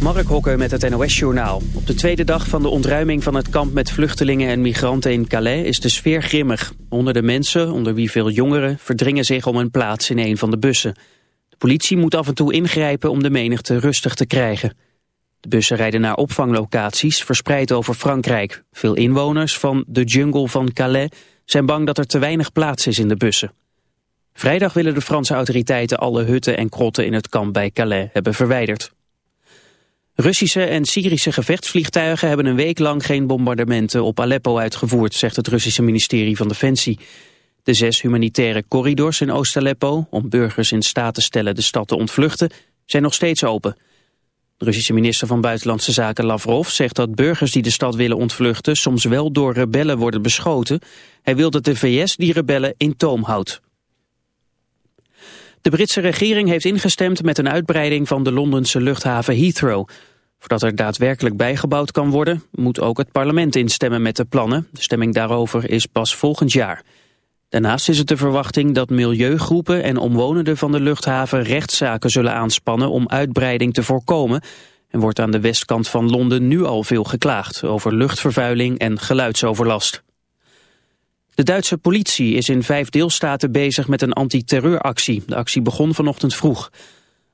Mark Hokker met het NOS-journaal. Op de tweede dag van de ontruiming van het kamp met vluchtelingen en migranten in Calais is de sfeer grimmig. Honderden mensen, onder wie veel jongeren, verdringen zich om een plaats in een van de bussen. De politie moet af en toe ingrijpen om de menigte rustig te krijgen. De bussen rijden naar opvanglocaties verspreid over Frankrijk. Veel inwoners van de jungle van Calais zijn bang dat er te weinig plaats is in de bussen. Vrijdag willen de Franse autoriteiten alle hutten en krotten in het kamp bij Calais hebben verwijderd. Russische en Syrische gevechtsvliegtuigen hebben een week lang geen bombardementen op Aleppo uitgevoerd, zegt het Russische ministerie van Defensie. De zes humanitaire corridors in Oost-Aleppo, om burgers in staat te stellen de stad te ontvluchten, zijn nog steeds open. De Russische minister van Buitenlandse Zaken Lavrov zegt dat burgers die de stad willen ontvluchten soms wel door rebellen worden beschoten. Hij wil dat de VS die rebellen in toom houdt. De Britse regering heeft ingestemd met een uitbreiding van de Londense luchthaven Heathrow. Voordat er daadwerkelijk bijgebouwd kan worden, moet ook het parlement instemmen met de plannen. De stemming daarover is pas volgend jaar. Daarnaast is het de verwachting dat milieugroepen en omwonenden van de luchthaven rechtszaken zullen aanspannen om uitbreiding te voorkomen. En wordt aan de westkant van Londen nu al veel geklaagd over luchtvervuiling en geluidsoverlast. De Duitse politie is in vijf deelstaten bezig met een antiterreuractie. De actie begon vanochtend vroeg.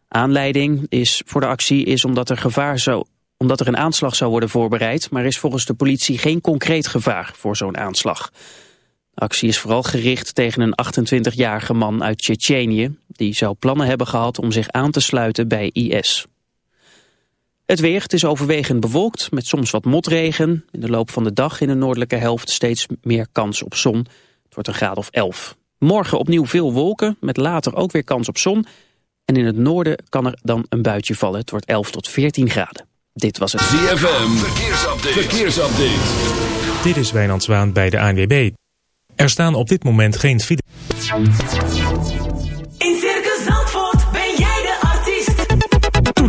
Aanleiding is, voor de actie is omdat er, gevaar omdat er een aanslag zou worden voorbereid... maar is volgens de politie geen concreet gevaar voor zo'n aanslag. De actie is vooral gericht tegen een 28-jarige man uit Tsjetsjenië... die zou plannen hebben gehad om zich aan te sluiten bij IS. Het weer, het is overwegend bewolkt met soms wat motregen. In de loop van de dag in de noordelijke helft steeds meer kans op zon. Het wordt een graad of 11. Morgen opnieuw veel wolken, met later ook weer kans op zon. En in het noorden kan er dan een buitje vallen. Het wordt 11 tot 14 graden. Dit was het ZFM, verkeersupdate. verkeersupdate. Dit is Wijnand Zwaan bij de ANWB. Er staan op dit moment geen files.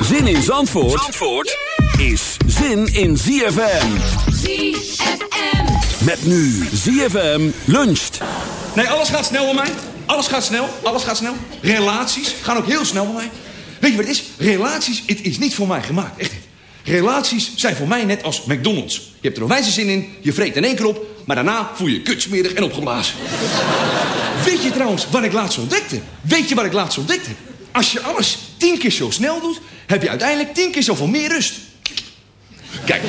Zin in Zandvoort, Zandvoort is zin in ZFM. ZFM. Met nu ZFM luncht. Nee, alles gaat snel bij mij. Alles gaat snel. Alles gaat snel. Relaties gaan ook heel snel bij mij. Weet je wat het is? Relaties, het is niet voor mij gemaakt. Echt niet. Relaties zijn voor mij net als McDonald's. Je hebt er nog wijze zin in, je vreet in één keer op... maar daarna voel je je kutsmerig en opgeblazen. Weet je trouwens wat ik laatst ontdekte? Weet je wat ik laatst ontdekte? Als je alles tien keer zo snel doet... heb je uiteindelijk tien keer zoveel meer rust. Kijk,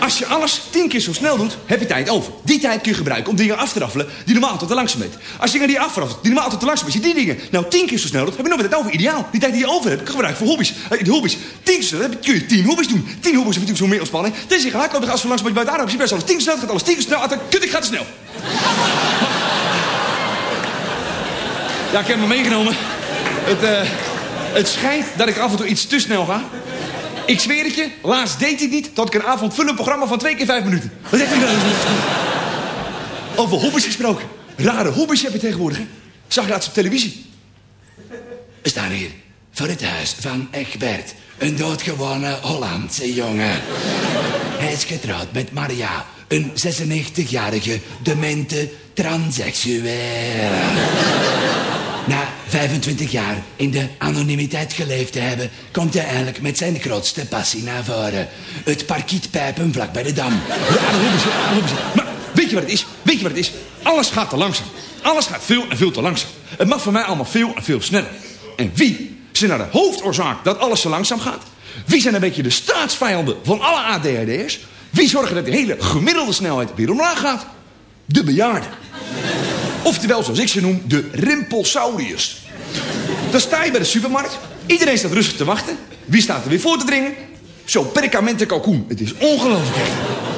als je alles tien keer zo snel doet, heb je tijd over. Die tijd kun je gebruiken om dingen af te raffelen die normaal tot te langzaam bent. Als je dingen die afraffelt, die normaal tot te langzaam als je die dingen nou tien keer zo snel doet, heb je nog tijd over. Ideaal. Die tijd die je over hebt, gebruiken voor hobby's. Eh, Die hobby's, tien keer zo snel, kun je tien hobby's doen. Tien hobby's heb je zo meer ontspanning. Het is gelijk, je langs maar je buiten adem, als je best alles tien keer snel, gaat alles tien keer snel, kut, ik ga te snel. Ja, ik heb me meegenomen. Het, eh, het schijnt dat ik af en toe iets te snel ga. Ik zweer het je, laatst deed ik niet... tot ik een avondvullend programma van twee keer vijf minuten. Wat zegt u dan? Over hobby's gesproken. Rare hobby's heb je tegenwoordig, hè? Zag je laatst op televisie. Er staan hier voor het huis van Egbert. Een doodgewone Hollandse jongen. Hij is getrouwd met Maria, een 96-jarige demente transseksueel. Na 25 jaar in de anonimiteit geleefd te hebben... komt hij eindelijk met zijn grootste passie naar voren. Het parkietpijpen vlak bij de dam. Maar weet je wat het is? Weet je wat het is? Alles gaat te langzaam. Alles gaat veel en veel te langzaam. Het mag voor mij allemaal veel en veel sneller. En wie zijn nou de hoofdoorzaak dat alles zo langzaam gaat? Wie zijn een beetje de staatsvijanden van alle ADHD'ers? Wie zorgen dat de hele gemiddelde snelheid weer omlaag gaat? De bejaarden. Oftewel, zoals ik ze noem, de rimpelsauriërs. Dan sta je bij de supermarkt. Iedereen staat rustig te wachten. Wie staat er weer voor te dringen? Zo'n perkamenten kalkoen. Het is ongelooflijk.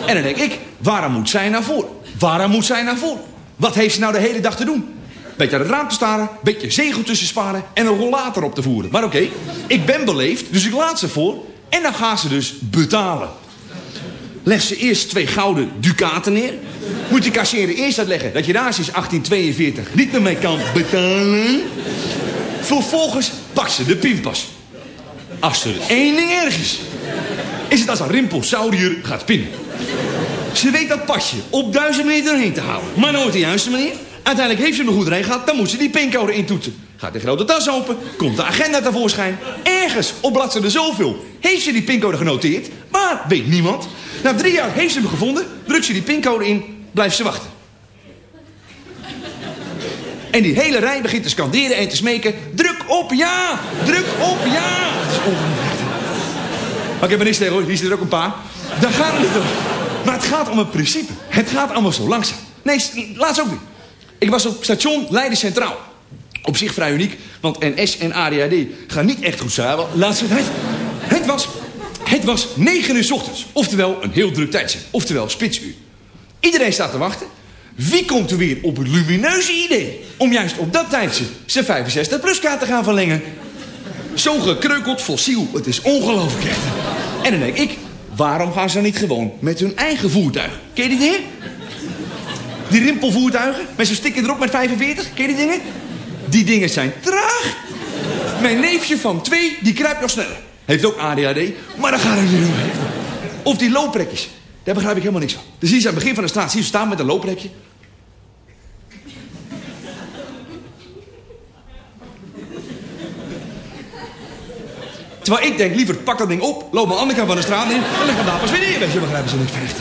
En dan denk ik, waarom moet zij naar voren? Waarom moet zij naar voren? Wat heeft ze nou de hele dag te doen? Beetje aan het raam te staren, beetje zegel tussen sparen en een rollator op te voeren. Maar oké, ik ben beleefd, dus ik laat ze voor. En dan gaan ze dus betalen. Leg ze eerst twee gouden ducaten neer. Moet die kassier eerst uitleggen dat je daar sinds 1842 niet meer mee kan betalen. Vervolgens pak ze de pinpas. Als er één ding erg is, is het als een rimpelsaurier gaat pinnen. Ze weet dat pasje op duizend meter doorheen te halen. Maar nooit de juiste manier. Uiteindelijk heeft ze hem goed erin gehad, dan moet ze die pincode intoetsen. Gaat de grote tas open, komt de agenda tevoorschijn. Ergens op bladzijde zoveel heeft ze die pincode genoteerd, maar weet niemand. Na drie jaar heeft ze hem gevonden, drukt ze die pincode in, blijft ze wachten. En die hele rij begint te scanderen en te smeken. Druk op ja! Druk op ja! Dat is ongelooflijk. Maar ik heb er tegen hoor, die zit er ook een paar. Daar gaat het niet. Maar het gaat om het principe. Het gaat allemaal zo langzaam. Nee, laatst ook weer. Ik was op station Leiden Centraal. Op zich vrij uniek, want NS en ADHD gaan niet echt goed samen. Laatste tijd. Het was, het was 9 uur 's ochtends. Oftewel een heel druk tijdje. Oftewel spitsuur. Iedereen staat te wachten. Wie komt er weer op het lumineuze idee... om juist op dat tijdje zijn 65-pluskaart te gaan verlengen? Zo gekreukeld fossiel, het is ongelooflijk. En dan denk ik, waarom gaan ze niet gewoon met hun eigen voertuig? Ken je die dingen? Die rimpelvoertuigen met zo'n sticker erop met 45, ken je die dingen? Die dingen zijn traag. Mijn neefje van twee, die kruipt nog sneller. Heeft ook ADHD, maar daar gaat het niet om. Of die looprepjes. Daar begrijp ik helemaal niks van. Dan zie je ze aan het begin van de straat zie je staan met een looprepje. Terwijl ik denk, liever pak dat ding op, loop de andere kant van de straat in... en leg hem daar pas weer neer. Weet je, begrijpen ze niet echt.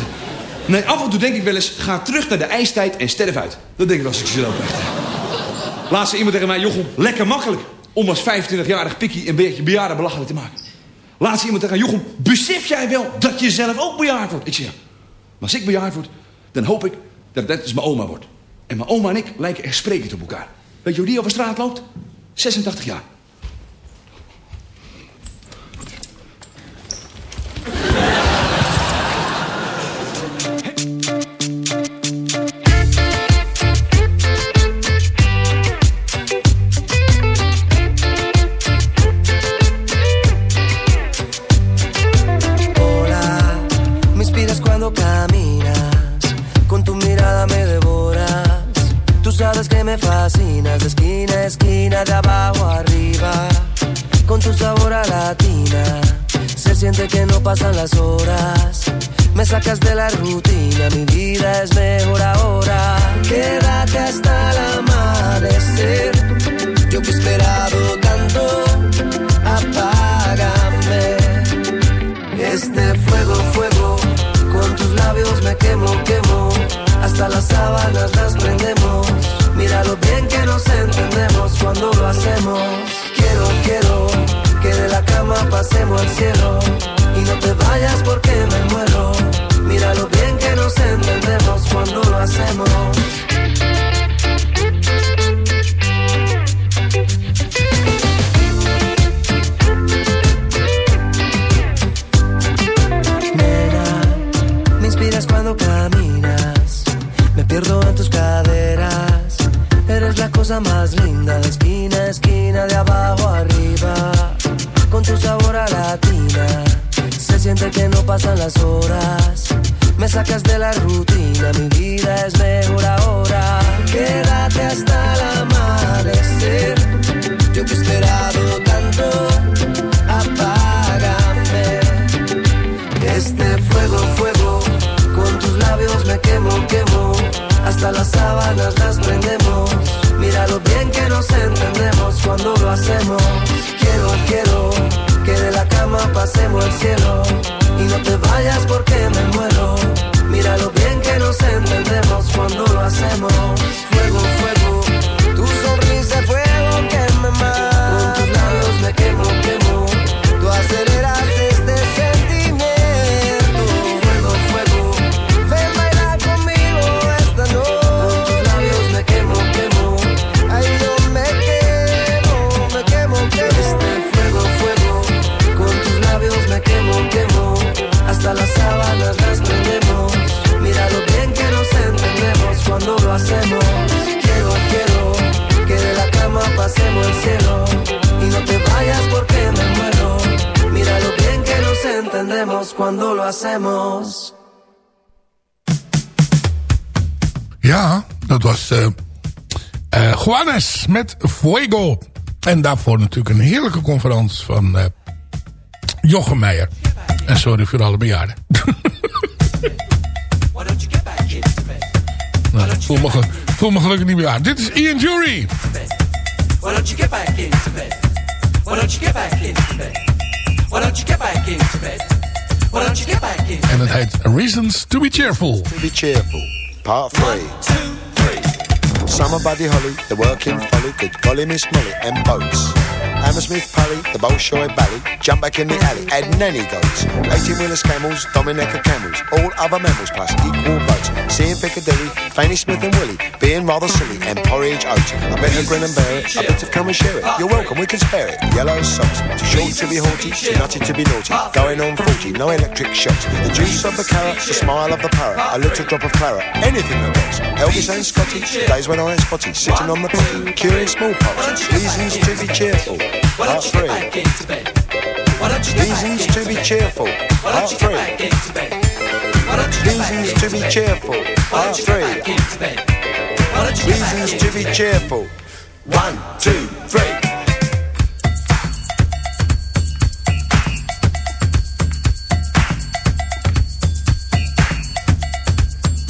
Nee, af en toe denk ik wel eens, ga terug naar de ijstijd en sterf uit. Dat denk ik als ik ze loop echt. Iemand tegen mij, Jochem, lekker makkelijk... om als 25-jarig pikkie een beetje bejaarden belachelijk te maken. Laatst iemand tegen Jochem, besef jij wel dat je zelf ook bejaard wordt? Ik zeg. Maar als ik bejaard word, dan hoop ik dat het net als mijn oma wordt. En mijn oma en ik lijken echt sprekend op elkaar. Weet je hoe die over straat loopt? 86 jaar. De esquina a esquina, de abajo arriba, con tu sabor a latina. Se siente que no pasan las horas, me sacas de la rutina, mi vida es mejor ahora. Quédate hasta el amanecer, yo que he esperado tanto, apágame. Este fuego, fuego, con tus labios me quemo, quemo. Hasta las sábanas las prendemos. Mira lo bien que nos entendemos cuando lo hacemos. Quiero, quiero que de la cama pasemos al cielo. Y no te vayas porque me muero. Mira lo bien que nos entendemos cuando lo hacemos. Met Fuego. En daarvoor natuurlijk een heerlijke conferentie van eh Jochem Meijer. En sorry voor alle bejaarden. nou, ik voel, me, voel me gelukkig niet bejaard. Dit is Ian Jury. Why don't you get back into bed? Why don't you get back into bed? Why don't you get back into bed? Why don't you get back into En het heet Reasons to be Cheerful. To be cheerful. Part 3. Summer Buddy Holly, the working folly, good golly Miss Molly, and boats. Hammersmith Pally, the Bolshoi Bally, jump back in the alley, add nanny goats. 18 wheelers camels, Dominica camels, all other mammals plus equal votes. Seeing Piccadilly, Fanny Smith and Willie, being rather silly, and porridge oats. I better grin and bear it, I better come and share it. You're welcome, we can spare it. Yellow socks, too short to be haughty, too nutty to be naughty. Going on 40, no electric shocks. The juice of the carrot, the smile of the parrot, a little drop of claret, anything that works. Elvis and Scotty, days when I ain't spotty, sitting on the potty, curing smallpox. Reasons to be cheerful. Why don't you get back into bed? Why don't you get Reasons to be cheerful. Part three. Reasons to be cheerful. Part three. Reasons to be cheerful. One, two, three.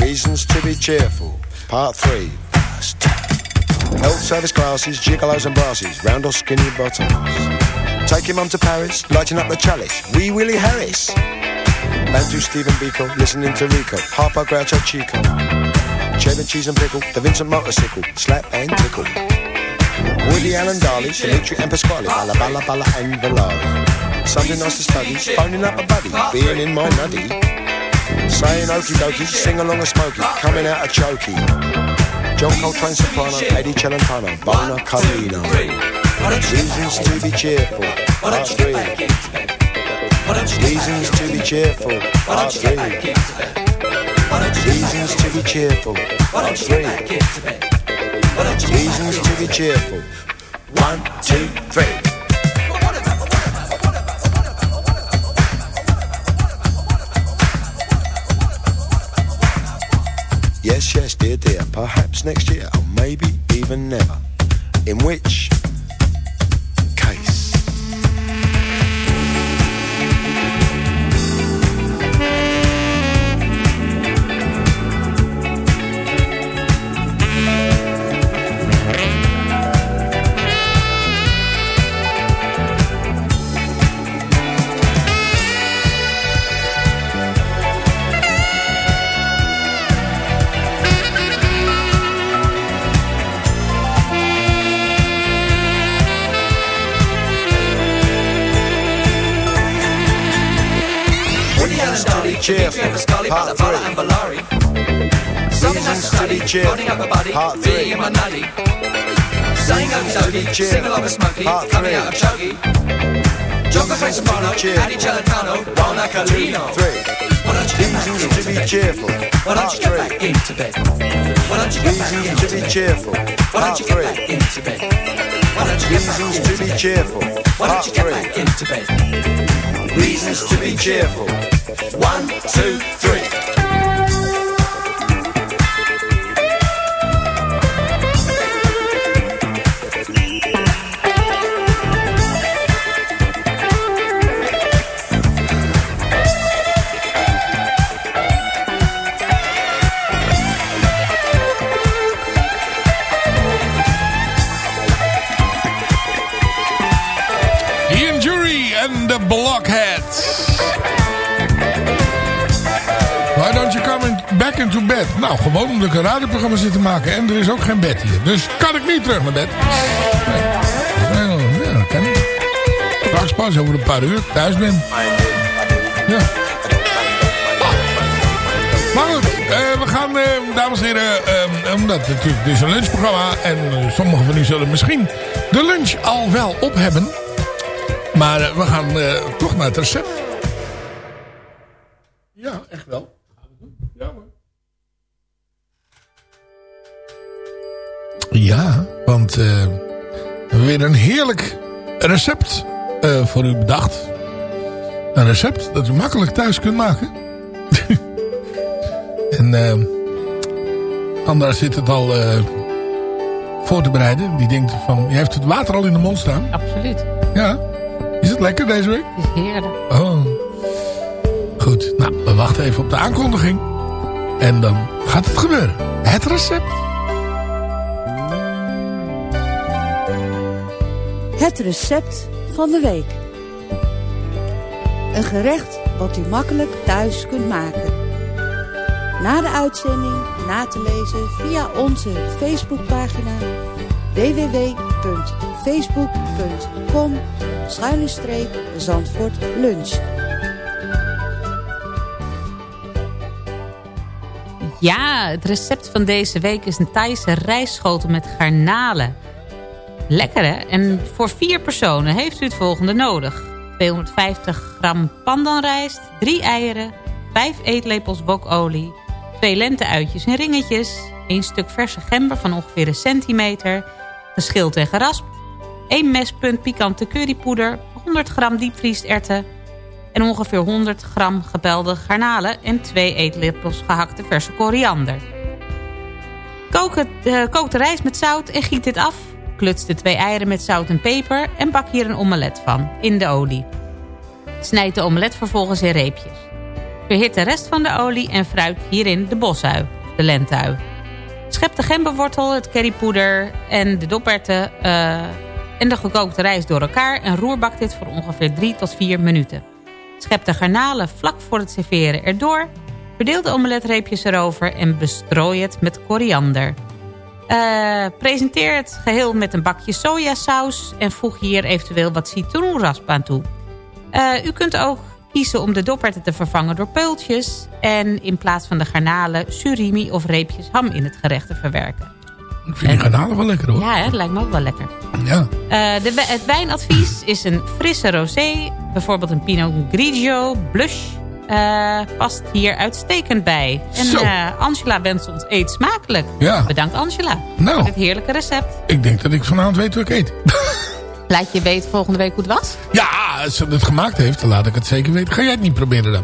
Reasons to be cheerful. Part 3. Health service classes, gigolos and brasses, round or skinny bottoms. Take Taking mum to Paris, lighting up the chalice. Wee Willie Harris. Bantu Stephen Biko, listening to Rico. Harpo Groucho Chico. Cheddar cheese and pickle, the Vincent motorcycle. Slap and tickle. Woody Allen Darley, Dimitri and Pasquale. Balla Balla Balla and Valari. Something nice to study, phoning up a buddy, being in my nutty. Saying okie dokie, sing along a smoky, coming out a chokey. John Coltrane soprano, Eddie Celentano, Bona Carlino. Reasons to be cheerful, part three. Reasons to be cheerful, part three. Reasons to be cheerful, part three. Reasons to be cheerful. One, two, three. Perhaps next year, or maybe even never. In which Allen Dolly, cheerful. Dimitri and Pasquale, Balla Part Balla three. and Valari. Something nice to study, cheerful. building up a body, Part being three. in my nutty. Saying okie dokie, cheerful. sing along a smoky, Part coming three. out of chokey. John Coltrane soprano, cheerful. Eddie Celentano, Bona Carlino. Three. Why don't you get back Reasons into to be bed? cheerful. Why don't Part you get three. back into bed? Why don't you get back Reasons into to be bed? cheerful. Why Part don't you get three. back into bed? Why don't you get back Reasons into to be bed? cheerful. Why Part don't you get three. back into bed? Reasons to be cheerful. One, two, three. Into bed. Nou, gewoon omdat ik een radioprogramma zit te maken. En er is ook geen bed hier. Dus kan ik niet terug naar bed. Nee. Ja, dat kan niet. Straks pas over een paar uur thuis ben. Ja. Maar goed, eh, we gaan, eh, dames en heren, eh, omdat het natuurlijk dit is een lunchprogramma. En sommigen van u zullen misschien de lunch al wel op hebben. Maar we gaan toch naar het recept. Ja, want eh, we hebben weer een heerlijk recept eh, voor u bedacht. Een recept dat u makkelijk thuis kunt maken. en eh Andra zit het al voor te bereiden. Die denkt van, je heeft het water al in de mond staan. Absoluut. Ja. Is het lekker deze week? Het is heerlijk. Oh. Goed, nou, we wachten even op de aankondiging. En dan gaat het gebeuren. Het recept. Het recept van de week. Een gerecht wat u makkelijk thuis kunt maken. Na de uitzending na te lezen via onze Facebookpagina www.facebook.com Zandvoort Lunch. Ja, het recept van deze week is een Thaise rijstschotel met garnalen. Lekker hè? En voor vier personen heeft u het volgende nodig. 250 gram pandanrijst, 3 eieren, 5 eetlepels wokolie, 2 lenteuitjes in ringetjes, 1 stuk verse gember van ongeveer een centimeter, geschild en geraspt, 1 mespunt pikante currypoeder, 100 gram diepvriesterwten en ongeveer 100 gram gebelde garnalen en 2 eetlepels gehakte verse koriander. Kook, het, eh, kook de rijst met zout en giet dit af. Kluts de twee eieren met zout en peper en bak hier een omelet van, in de olie. Snijd de omelet vervolgens in reepjes. Verhit de rest van de olie en fruit hierin de bosui, de lentui. Schep de gemberwortel, het currypoeder en de doperwten eh, en de gekookte rijst door elkaar... en roerbak dit voor ongeveer 3 tot 4 minuten. Schep de garnalen vlak voor het serveren erdoor... verdeel de omeletreepjes erover en bestrooi het met koriander. Eh, presenteer het geheel met een bakje sojasaus... en voeg hier eventueel wat citroenrasp aan toe. Eh, u kunt ook kiezen om de doperwten te vervangen door peultjes... en in plaats van de garnalen surimi of reepjes ham in het gerecht te verwerken. Ik vind die garnalen wel lekker hoor. Ja, hè, dat lijkt me ook wel lekker. Ja. Eh, de, het wijnadvies is een frisse rosé. Bijvoorbeeld een Pinot Grigio blush. Eh, past hier uitstekend bij. En eh, Angela wenst ons eet smakelijk. Ja. Bedankt Angela Nou. voor dit heerlijke recept. Ik denk dat ik vanavond weet wat ik eet. Laat je weten volgende week hoe het was. Ja, als ze het gemaakt heeft, dan laat ik het zeker weten. Ga jij het niet proberen dan?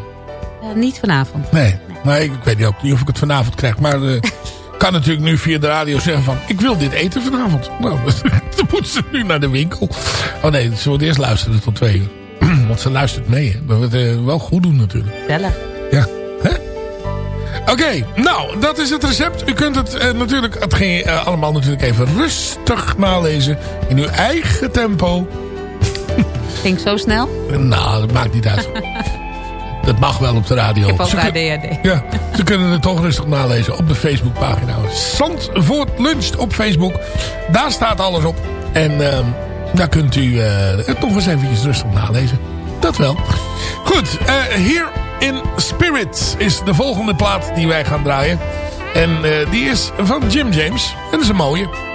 Eh, niet vanavond. Nee. Nee, ik weet niet, ook niet of ik het vanavond krijg. Maar ik kan natuurlijk nu via de radio zeggen van... Ik wil dit eten vanavond. Nou, dan moet ze nu naar de winkel. Oh nee, ze moet eerst luisteren tot twee uur. Want ze luistert mee. Hè. Dat we het wel goed doen natuurlijk. Gezellig. Ja. Oké, nou, dat is het recept. U kunt het eh, natuurlijk, het ging eh, allemaal natuurlijk even rustig nalezen. In uw eigen tempo. Ging zo snel? Nou, dat maakt niet uit. dat mag wel op de radio. Ik heb Ze kun- ja, ze kunnen het toch rustig nalezen op de Facebookpagina. Zandvoort Luncht op Facebook. Daar staat alles op. En ehm, daar kunt u eh, het nog eens eventjes rustig nalezen. Dat wel. Goed, eh, hier in Spirit is de volgende plaat die wij gaan draaien. En eh, die is van Jim James. En dat is een mooie.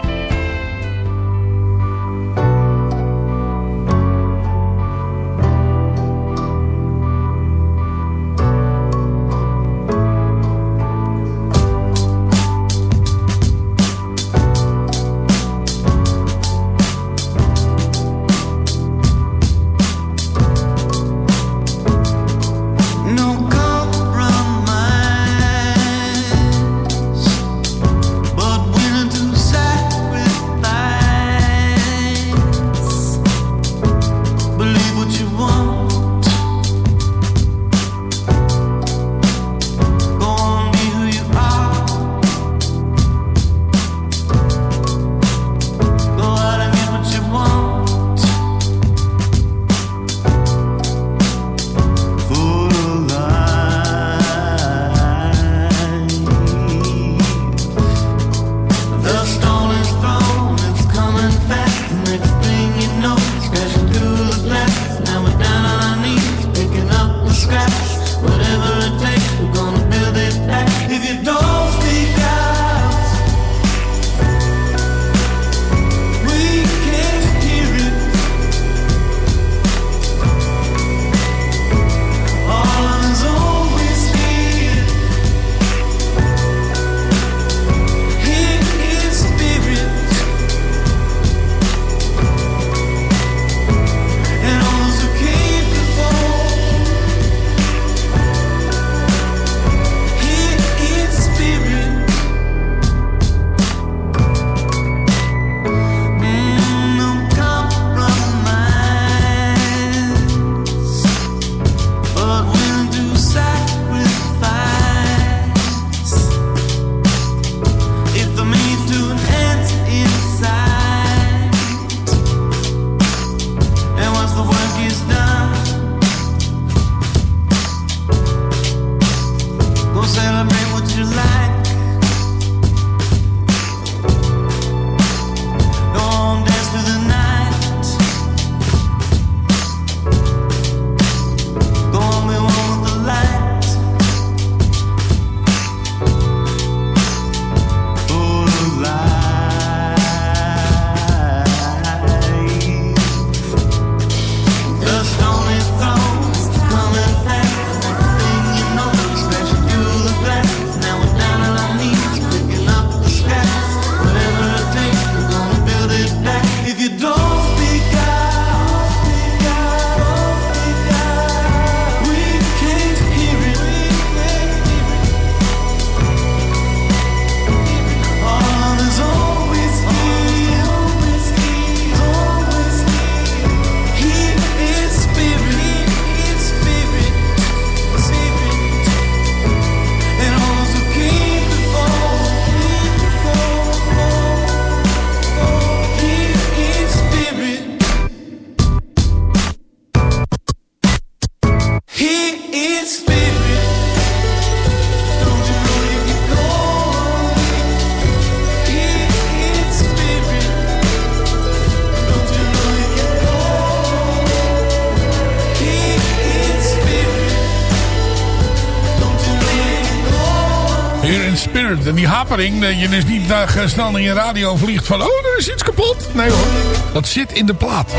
In. En die hapering, dat je dus niet uh, snel naar je radio vliegt van... Oh, er is iets kapot. Nee hoor, dat zit in de plaat.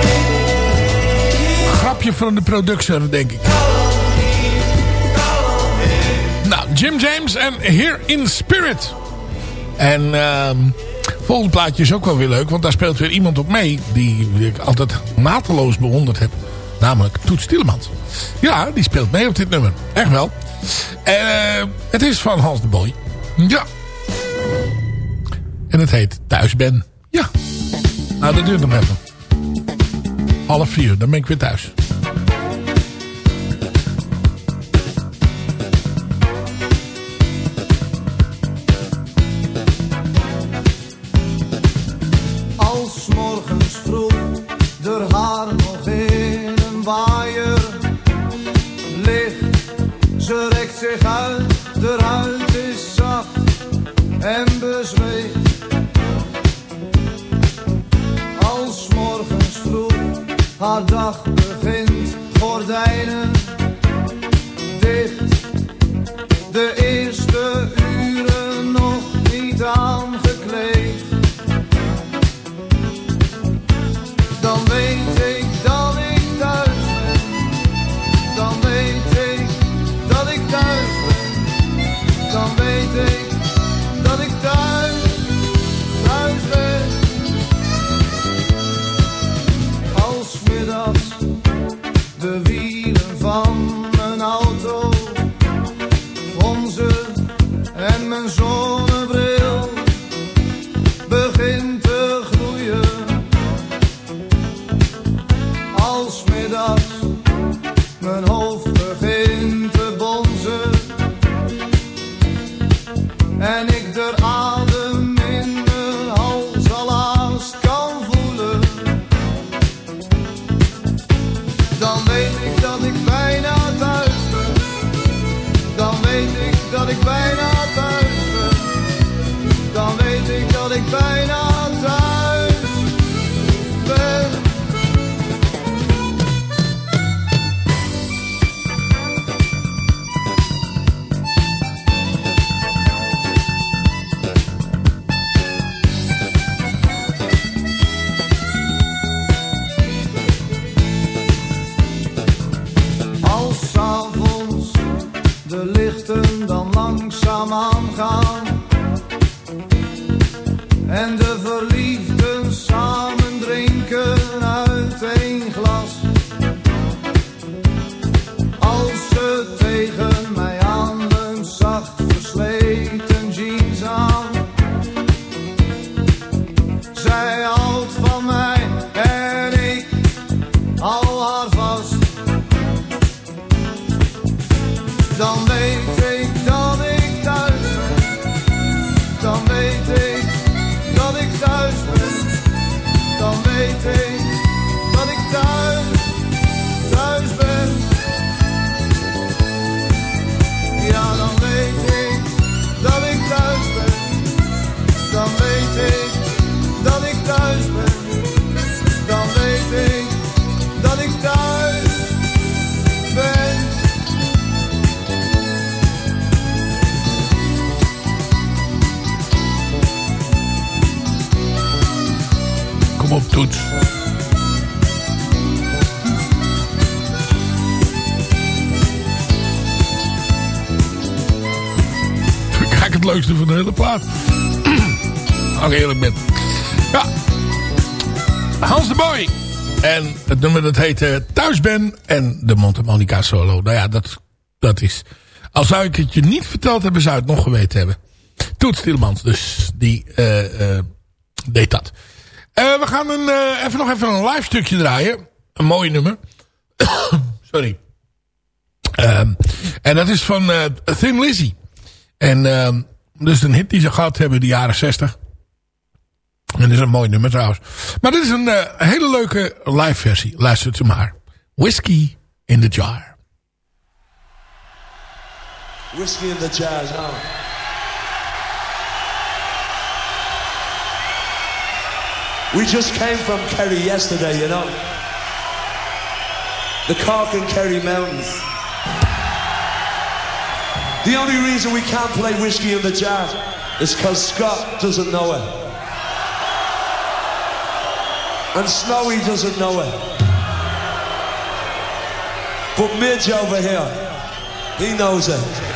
Grapje van de producer, denk ik. Nou, Jim James en Here in Spirit. En uh, volgende plaatje is ook wel weer leuk. Want daar speelt weer iemand op mee. Die ik altijd mateloos bewonderd heb. Namelijk Toets Tielemans. Ja, die speelt mee op dit nummer. Echt wel. En uh, het is van Hans de Boy. Ja. En het heet Thuis Ben. Ja. Nou, dat duurt nog even. Half vier, dan ben ik weer thuis. Toets. Vind ik het leukste van de hele plaat. Als eerlijk ben. Ja. Hans de Boy. En het nummer dat heet eh, Thuis ben. En de Montemonica solo. Nou ja, dat, dat is... Al zou ik het je niet verteld hebben, zou het nog geweten hebben. Toet Stielmans, dus die eh, eh, deed dat. Eh, we gaan een, eh, even nog even een live stukje draaien. Een mooi nummer. Sorry. Ehm, en dat is van eh, Thin Lizzy. En ehm, dus een hit die ze gehad hebben in de jaren 60. En dat is een mooi nummer trouwens. Maar dit is een hele leuke live versie. Luistert u maar. Whiskey in the Jar. Whiskey in the jar now. We just came from Kerry yesterday, you know. The Cork and Kerry Mountains. The only reason we can't play Whiskey in the Jar is because Scott doesn't know it. And Snowy doesn't know it. But Midge over here, he knows it.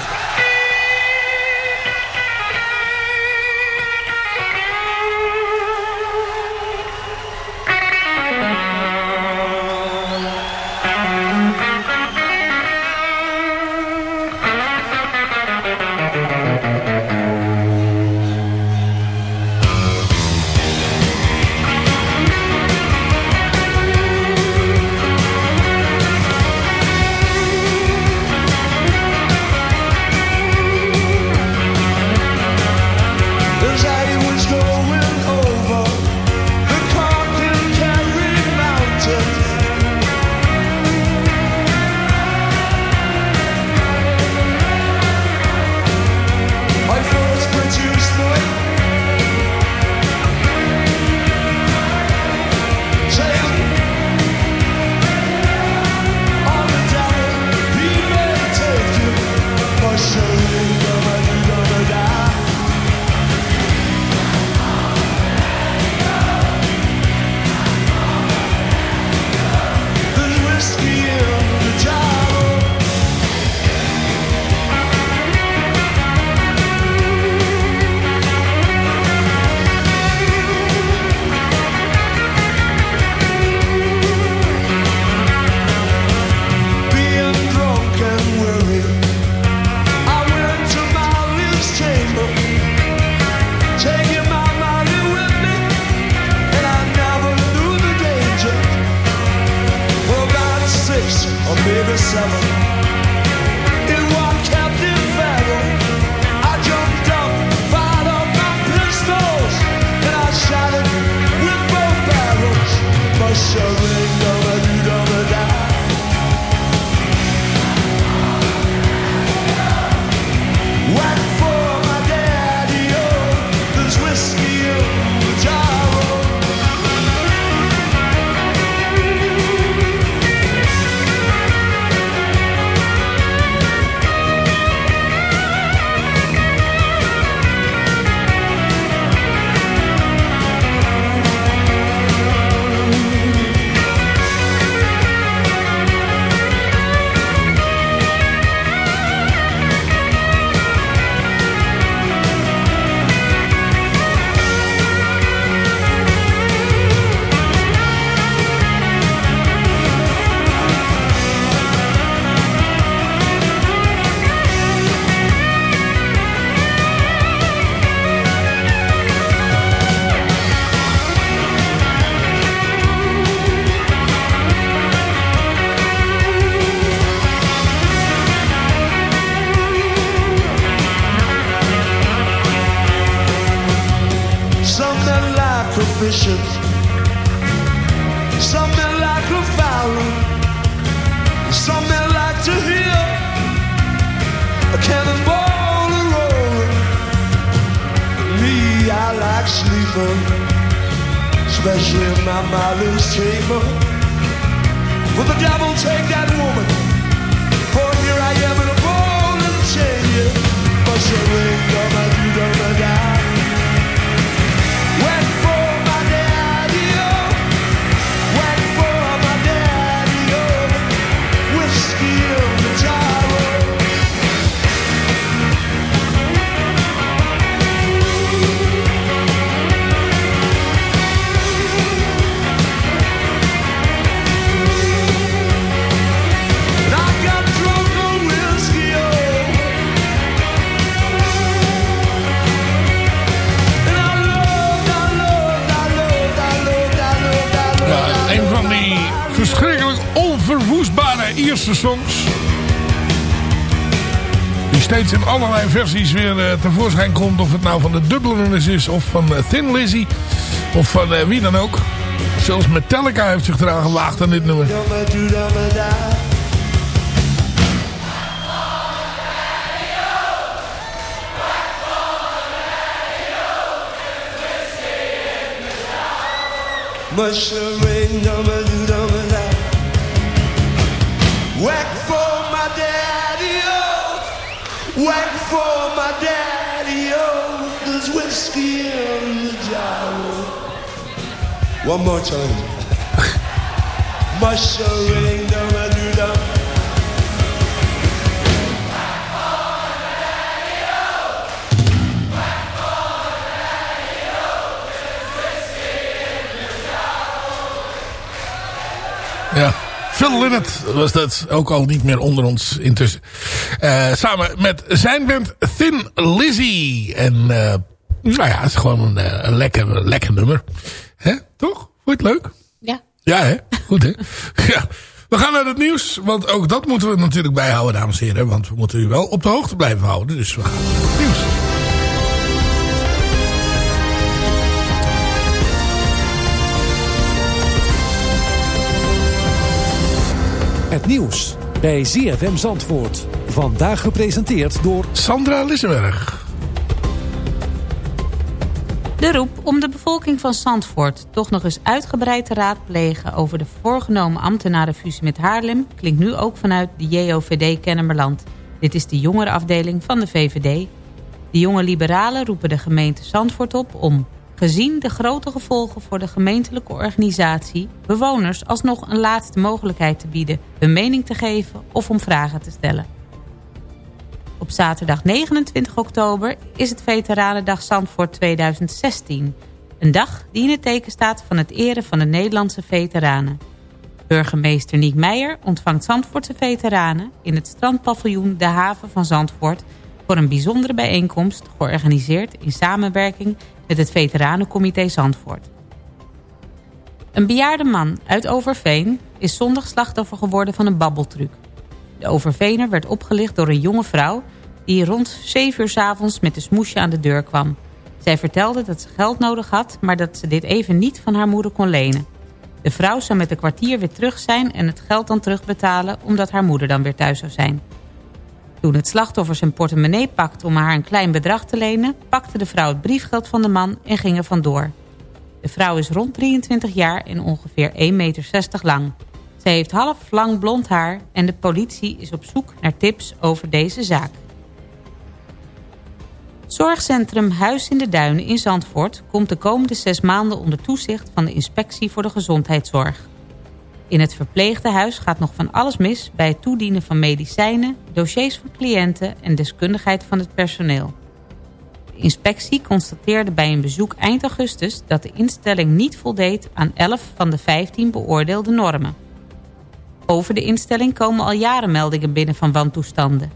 in allerlei versies weer eh, tevoorschijn komt. Of het nou van de Dubliners is of van eh, Thin Lizzy. Of van eh, wie dan ook. Zelfs Metallica heeft zich eraan gelaagd aan dit nummer. Mushroom number One more time. Mushering down a do down. Ja. Phil Lynott was dat ook al niet meer onder ons intussen. Eh, samen met zijn band Thin Lizzy. En eh, nou ja, het is gewoon een, eh, een lekker, lekker nummer. Toch? Vond je het leuk? Ja. Ja, hè? Goed, hè? ja. We gaan naar het nieuws, want ook dat moeten we natuurlijk bijhouden, dames en heren. Want we moeten u wel op de hoogte blijven houden. Dus we gaan naar het nieuws. Het nieuws bij ZFM Zandvoort. Vandaag gepresenteerd door Sandra Lissenberg. De roep om de bevolking van Zandvoort toch nog eens uitgebreid te raadplegen... over de voorgenomen ambtenarenfusie met Haarlem... klinkt nu ook vanuit de JOVD Kennemerland. Dit is de jongere afdeling van de VVD. De jonge liberalen roepen de gemeente Zandvoort op om... gezien de grote gevolgen voor de gemeentelijke organisatie... bewoners alsnog een laatste mogelijkheid te bieden... hun mening te geven of om vragen te stellen. Op zaterdag 29 oktober is het Veteranendag Zandvoort 2016. Een dag die in het teken staat van het eren van de Nederlandse veteranen. Burgemeester Niek Meijer ontvangt Zandvoortse veteranen... in het strandpaviljoen De Haven van Zandvoort... voor een bijzondere bijeenkomst georganiseerd in samenwerking... met het Veteranencomité Zandvoort. Een bejaarde man uit Overveen is zondag slachtoffer geworden van een babbeltruc. De Overvener werd opgelicht door een jonge vrouw... die rond 7 uur 's avonds met een smoesje aan de deur kwam. Zij vertelde dat ze geld nodig had... maar dat ze dit even niet van haar moeder kon lenen. De vrouw zou met een kwartier weer terug zijn... en het geld dan terugbetalen... omdat haar moeder dan weer thuis zou zijn. Toen het slachtoffer zijn portemonnee pakte om haar een klein bedrag te lenen... pakte de vrouw het briefgeld van de man en ging er vandoor. De vrouw is rond 23 jaar en ongeveer 1,60 meter lang. Zij heeft half lang blond haar en de politie is op zoek naar tips over deze zaak. Zorgcentrum Huis in de Duinen in Zandvoort komt de komende zes maanden onder toezicht van de Inspectie voor de Gezondheidszorg. In het verpleegtehuis gaat nog van alles mis bij het toedienen van medicijnen, dossiers van cliënten en deskundigheid van het personeel. De inspectie constateerde bij een bezoek eind augustus dat de instelling niet voldeed aan 11 van de 15 beoordeelde normen. Over de instelling komen al jaren meldingen binnen van wantoestanden.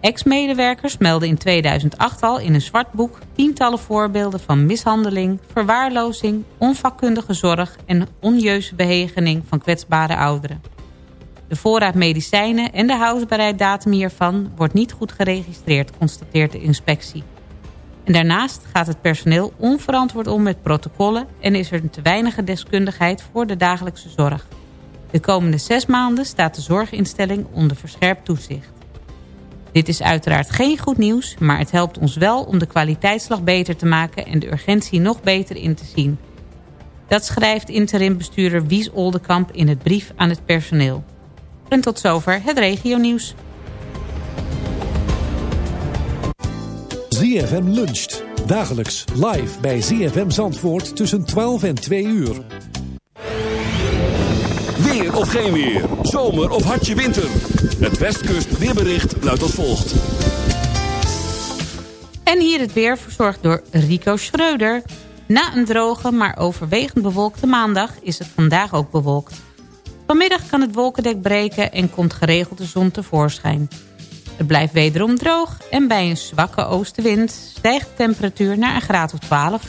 Ex-medewerkers melden in 2008 al in een zwart boek tientallen voorbeelden van mishandeling, verwaarlozing, onvakkundige zorg en onjeuze behegening van kwetsbare ouderen. De voorraad medicijnen en de houdbaarheidsdatum hiervan wordt niet goed geregistreerd, constateert de inspectie. En daarnaast gaat het personeel onverantwoord om met protocollen en is er te weinig deskundigheid voor de dagelijkse zorg. De komende zes maanden staat de zorginstelling onder verscherpt toezicht. Dit is uiteraard geen goed nieuws, maar het helpt ons wel om de kwaliteitsslag beter te maken en de urgentie nog beter in te zien. Dat schrijft interimbestuurder Wies Oldenkamp in het brief aan het personeel. En tot zover het regionieuws. ZFM luncht. Dagelijks live bij ZFM Zandvoort tussen 12 en 2 uur. Of geen weer. Zomer of hartje winter. Het Westkust weerbericht luidt als volgt. En hier het weer verzorgd door Rico Schreuder. Na een droge, maar overwegend bewolkte maandag is het vandaag ook bewolkt. Vanmiddag kan het wolkendek breken en komt geregeld de zon tevoorschijn. Het blijft wederom droog en bij een zwakke oostenwind stijgt de temperatuur naar een graad of 12.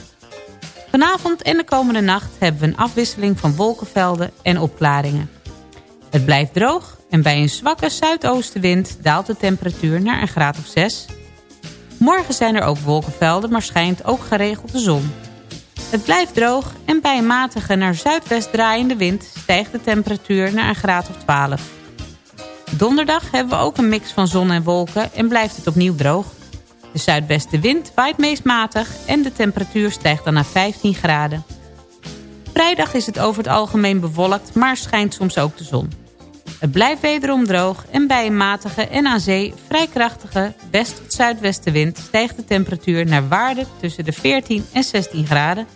Vanavond en de komende nacht hebben we een afwisseling van wolkenvelden en opklaringen. Het blijft droog en bij een zwakke zuidoostenwind daalt de temperatuur naar een graad of 6. Morgen zijn er ook wolkenvelden, maar schijnt ook geregeld de zon. Het blijft droog en bij een matige naar zuidwest draaiende wind stijgt de temperatuur naar een graad of 12. Donderdag hebben we ook een mix van zon en wolken en blijft het opnieuw droog. De zuidwestenwind waait meest matig en de temperatuur stijgt dan naar 15 graden. Vrijdag is het over het algemeen bewolkt, maar schijnt soms ook de zon. Het blijft wederom droog en bij een matige en aan zee vrij krachtige west- tot zuidwestenwind stijgt de temperatuur naar waarde tussen de 14 en 16 graden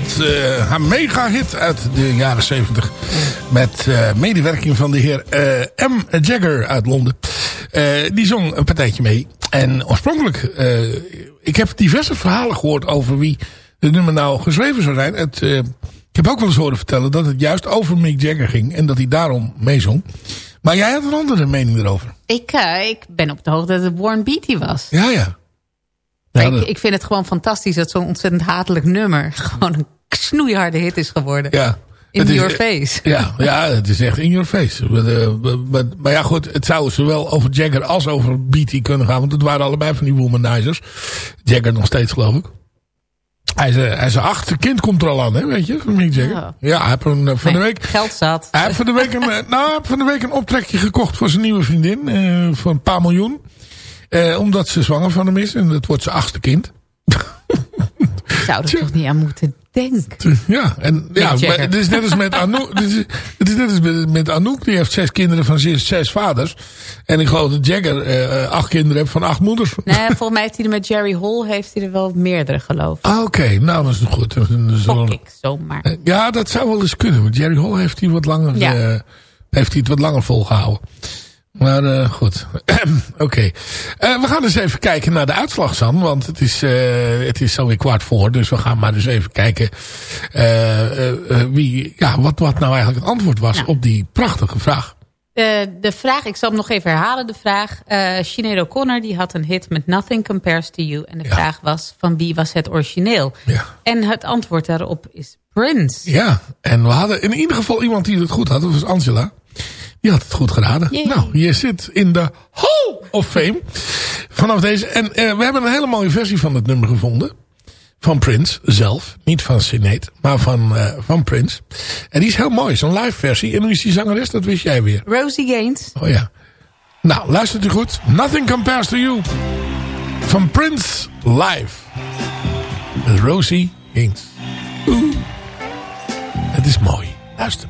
met uh, haar mega-hit uit de jaren 70. Met eh, medewerking van de heer eh, M. Jagger uit Londen. die zong een partijtje mee. En oorspronkelijk, ik heb diverse verhalen gehoord over wie de nummer nou geschreven zou zijn. Ik heb ook wel eens horen vertellen dat het juist over Mick Jagger ging. En dat hij daarom meezong. Maar jij had een andere mening erover. Ik, ik ben op de hoogte dat het Warren Beatty was. Ja, ja. Ja, ik, dat- ik vind het gewoon fantastisch dat zo'n ontzettend hatelijk nummer... gewoon een snoeiharde hit is geworden. Ja. In is- your face. Ja, ja, het is echt in your face. Maar, eh, maar- maar, maar ja, goed, het zou zowel over Jagger als over Beatty kunnen gaan. Want het waren allebei van die womanizers. Jagger nog steeds, geloof ik. Hij is, hij is achtste kind komt er al aan, hè, weet je, van Mick Jagger. Ja. Ja, hij heeft een, eh, van de week... Geld zat. Hij heeft van de week een, eh, nou, hij heeft van de week een optrekje gekocht voor zijn nieuwe vriendin. voor een paar miljoen. Eh, omdat ze zwanger van hem is. En dat wordt zijn achtste kind. Zou er toch niet aan moeten denken. Ja, en ja, maar het is net als met Anouk. Het is, het is net als met, met Anouk. Die heeft zes kinderen van zes, zes vaders. En ik geloof dat Jagger eh, acht kinderen heeft van acht moeders. Nee, volgens mij heeft hij er met Jerry Hall heeft hij er wel meerdere geloof ik. Ah, Oké, nou dat is goed. Dat is- wel- Fok ik zomaar. Eh, Ja, dat zou wel eens kunnen. Want Jerry Hall heeft hij wat langer, Ja. eh, heeft hij het wat langer volgehouden. Maar eh, goed. Oké. Eh, we gaan eens even kijken naar de uitslag, San. Want het is, eh het is zo weer kwart voor. Dus we gaan maar eens even kijken wie, ja, wat, wat nou eigenlijk het antwoord was op die prachtige vraag. De, de vraag, ik zal hem nog even herhalen, de vraag. eh Sinead O'Connor die had een hit met Nothing Compares to You. En de vraag was, van wie was het origineel? En het antwoord daarop is Prince. Ja, en we hadden in ieder geval iemand die het goed had. Dat was Angela. Die had het goed geraden. Yay. Nou, je zit in de Hall of Fame. Vanaf deze. En eh, we hebben een hele mooie versie van het nummer gevonden. Van Prince zelf. Niet van Sinead, maar van, eh, van Prince. En die is heel mooi. Zo'n live versie. En hoe is die zangeres? Dat wist jij weer. Rosie Gaines. Oh ja. Nou, luistert u goed. Nothing Compares to You. Van Prince live. Met Rosie Gaines. Oeh. Het is mooi. Luister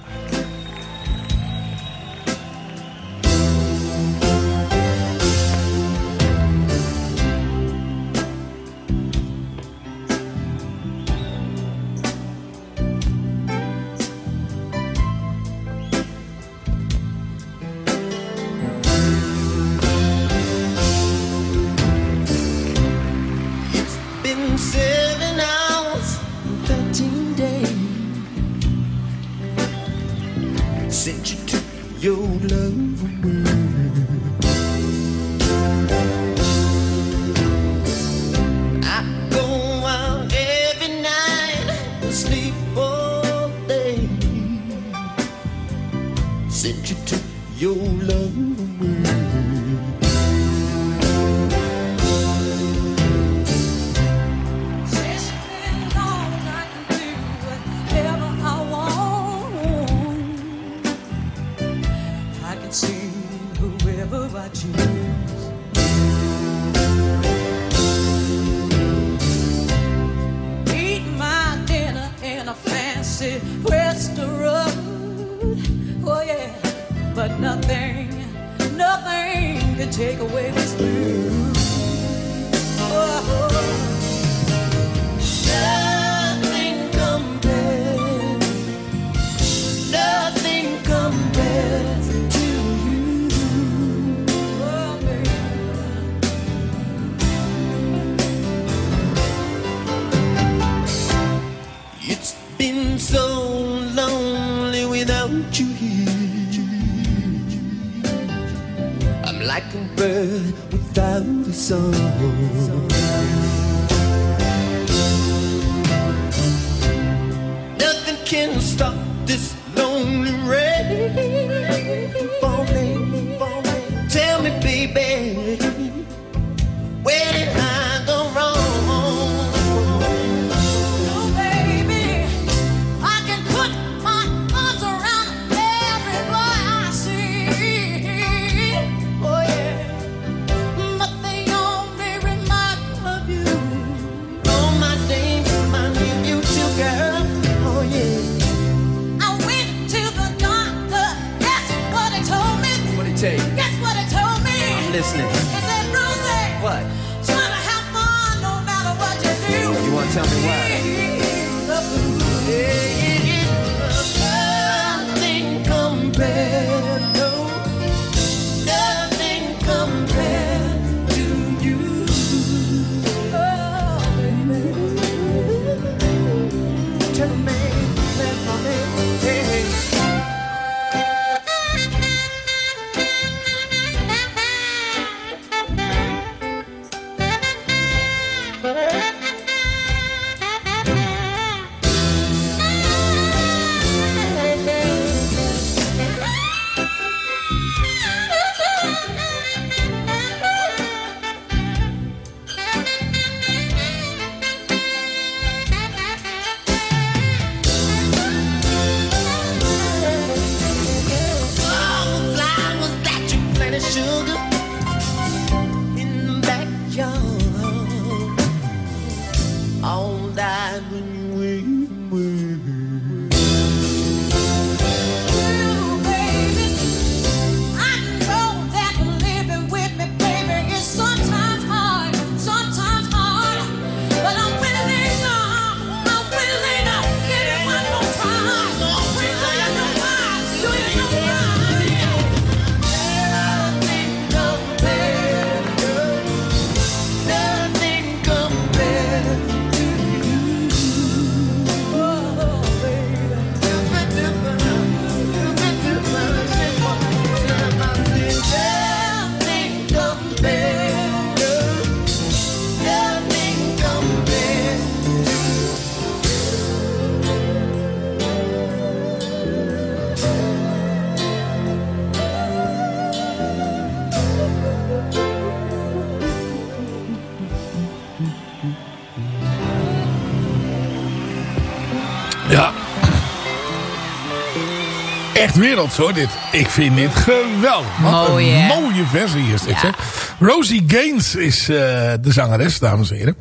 werelds hoor, dit. Ik vind dit geweldig. Wat Mooi, een hè? mooie versie is dit, Ja. zeg. Rosie Gaines is eh, de zangeres, dames en heren.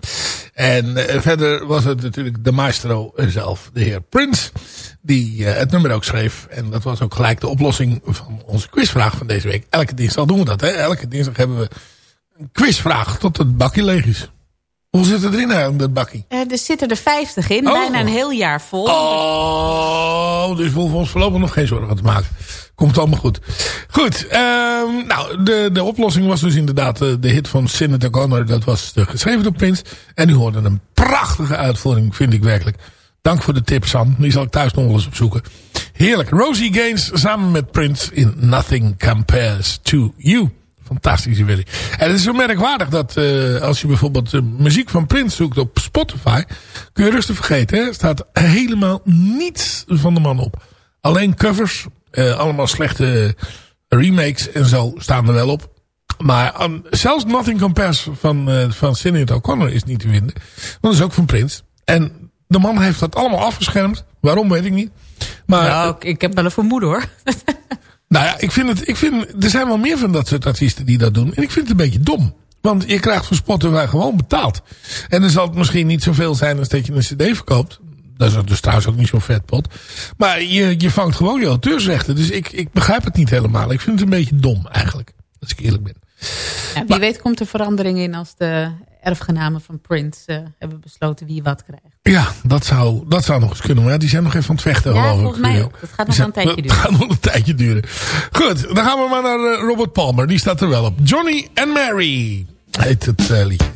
En eh, verder was het natuurlijk de maestro zelf, de heer Prince, die eh, het nummer ook schreef. En dat was ook gelijk de oplossing van onze quizvraag van deze week. Elke dinsdag doen we dat, hè. Elke dinsdag hebben we een quizvraag tot het bakje leeg is. Hoe zit het erin eigenlijk, dat bakkie? Eh, er zitten er 50 in, Oh. bijna een heel jaar vol. Oh, dus we hoeven ons voorlopig nog geen zorgen te maken. Komt allemaal goed. Goed, ehm, nou, de, de oplossing was dus inderdaad eh, de hit van Senator Connor. Dat was de geschreven door Prince. En u hoorde een prachtige uitvoering, vind ik werkelijk. Dank voor de tip, Sam. Die zal ik thuis nog wel eens opzoeken. Heerlijk. Rosie Gaines samen met Prince in Nothing Compares to You. Fantastische versie. En het is zo merkwaardig dat eh, als je bijvoorbeeld eh, muziek van Prince zoekt op Spotify... kun je rustig vergeten. Hè? Staat helemaal niets van de man op. Alleen covers. eh, allemaal slechte remakes en zo staan er wel op. Maar aan- zelfs Nothing Compares van, eh van O'Connor is niet te vinden. Want dat is ook van Prince. En de man heeft dat allemaal afgeschermd. Waarom weet ik niet. Maar nou, ik, ik heb wel een vermoeden hoor. nou ja, ik vind het, ik vind, er zijn wel meer van dat soort artiesten die dat doen. En ik vind het een beetje dom. Want je krijgt van Spotify gewoon betaald. En dan zal het misschien niet zoveel zijn als dat je een cd verkoopt. Dat is dus trouwens ook niet zo'n vet pot. Maar je, je vangt gewoon je auteursrechten. Dus ik, ik begrijp het niet helemaal. Ik vind het een beetje dom eigenlijk. Als ik eerlijk ben. Ja, wie weet komt er verandering in als de erfgenamen van Prince eh, hebben besloten wie wat krijgt. Ja, dat zou, dat zou nog eens kunnen. Maar die zijn nog even aan het vechten Ja, geloof ik. volgens mij ook. Dat gaat nog een tijdje dat duren. gaat nog een tijdje duren. Goed, dan gaan we maar naar eh, Robert Palmer. Die staat er wel op. Johnny and Mary heet het eh, liedje.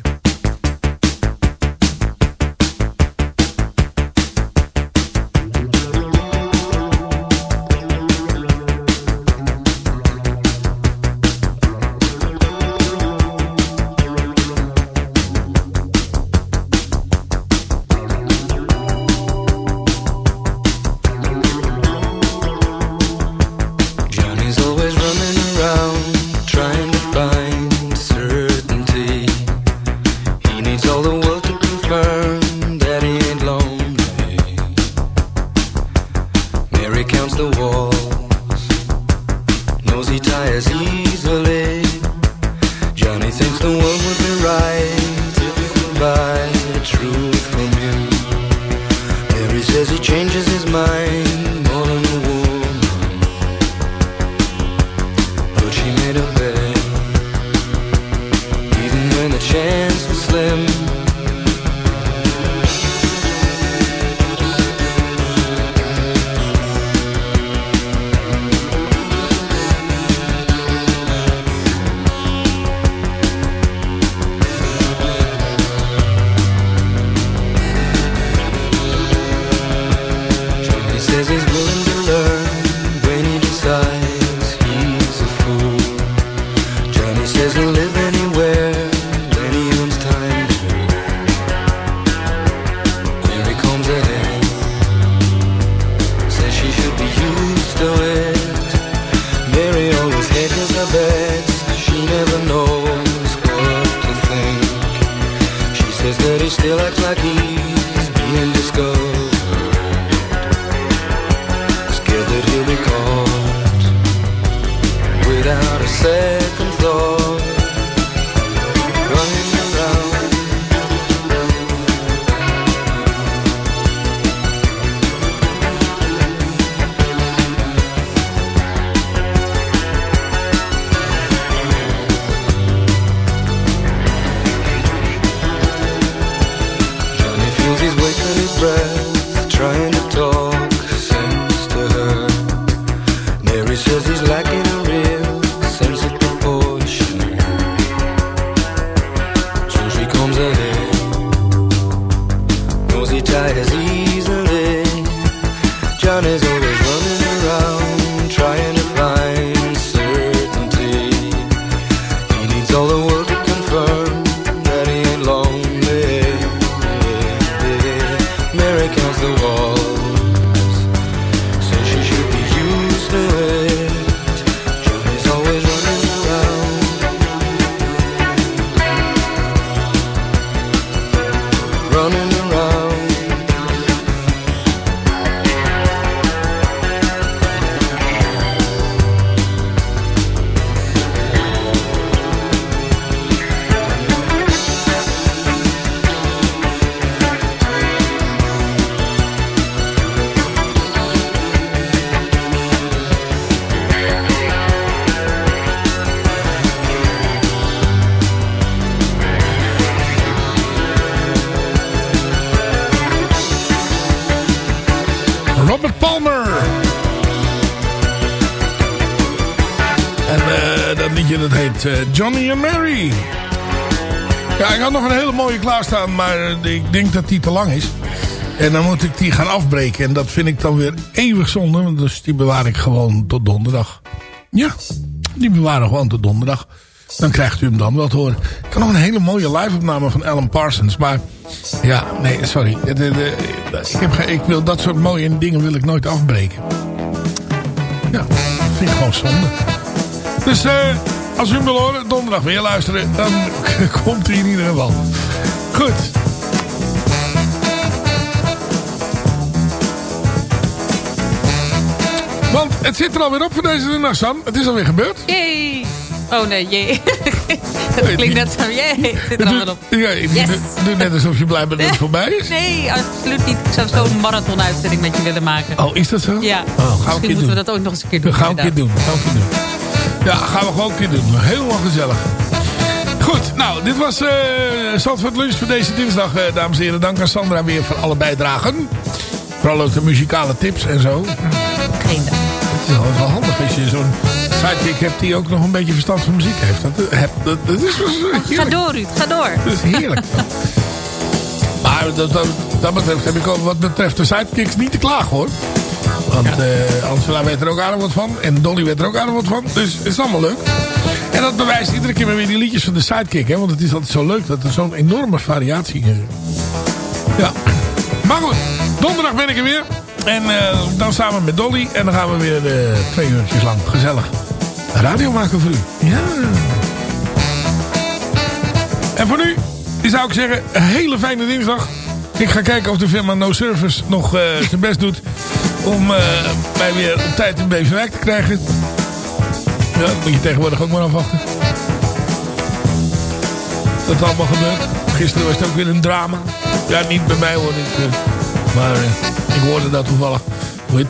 night of it. Eh, Johnny and Mary. Ja, ik had nog een hele mooie klaarstaan, maar eh, ik denk dat die te lang is. En dan moet ik die gaan afbreken. En dat vind ik dan weer eeuwig zonde. Dus die bewaar ik gewoon tot donderdag. Ja, die bewaren gewoon tot donderdag. Dan krijgt u hem dan wel te horen. Ik had nog een hele mooie live-opname van Alan Parsons. Maar ja, nee, sorry. Ik, heb, ik wil dat soort mooie dingen wil ik nooit afbreken. Ja, dat vind ik gewoon zonde. Dus eh, als u hem wil horen, donderdag weer luisteren. Dan komt hij in ieder geval. Goed. Want het zit er alweer op voor deze nacht, San. Het is alweer gebeurd. Yay! Oh nee, jee. dat klinkt net zo, jee. Het zit er allemaal op. Ja, Yes. doe, net alsof je blij bent dat het voorbij is. Nee, absoluut niet. Ik zou zo'n marathon-uitzending met je willen maken. Oh, is dat zo? Ja. Oh, Misschien moeten doen. we dat ook nog eens een keer doen. Gaan we een keer doen. Gaan we een keer doen. Ja, gaan we gewoon een keer doen. Helemaal gezellig. Goed, nou, dit was eh Zandvoort Lunch voor deze dinsdag, eh, dames en heren. Dank aan Sandra weer voor alle bijdragen. Vooral ook de muzikale tips en zo. Geen dank. Het is altijd wel handig als je zo'n sidekick hebt die ook nog een beetje verstand van muziek heeft. Dat, eh, heb- dat, dat is zo Ga heerlijk. door, Ruud. Ga door. Dat is heerlijk. maar dat, dat, dat betreft heb ik ook wat betreft de sidekicks niet te klagen hoor. Want eh Angela weet er ook aardig wat van. En Dolly weet er ook aardig wat van. Dus het is allemaal leuk. En dat bewijst iedere keer weer die liedjes van de sidekick. Hè? Want het is altijd zo leuk dat er zo'n enorme variatie is. Ja. Maar goed. Donderdag ben ik er weer. En eh, dan samen met Dolly. En dan gaan we weer eh, twee uurtjes lang gezellig radio maken voor u. Ja. En voor nu zou ik zeggen, een hele fijne dinsdag. Ik ga kijken of de firma No Service nog zijn best doet om eh, mij weer op tijd in Beverwijk te krijgen. Ja, dat moet je tegenwoordig ook maar afwachten. Dat allemaal gebeurt. Gisteren was het ook weer een drama. Ja, niet bij mij hoor. Ik, eh, maar eh, ik hoorde dat toevallig.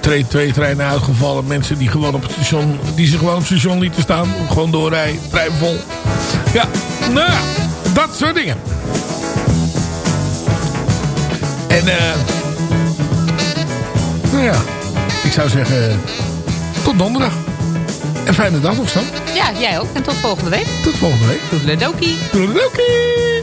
Twee, twee treinen uitgevallen. Mensen die, gewoon op het station, die zich gewoon op het station lieten staan. Gewoon doorrijden. Trein vol. Ja, nou ja. Dat soort dingen. En eh... nou ja. Ik zou zeggen... Tot donderdag. En fijne dag nog, Stan. Ja, jij ook. En tot volgende week. Tot volgende week. Toedeledokie. Toedeledokie.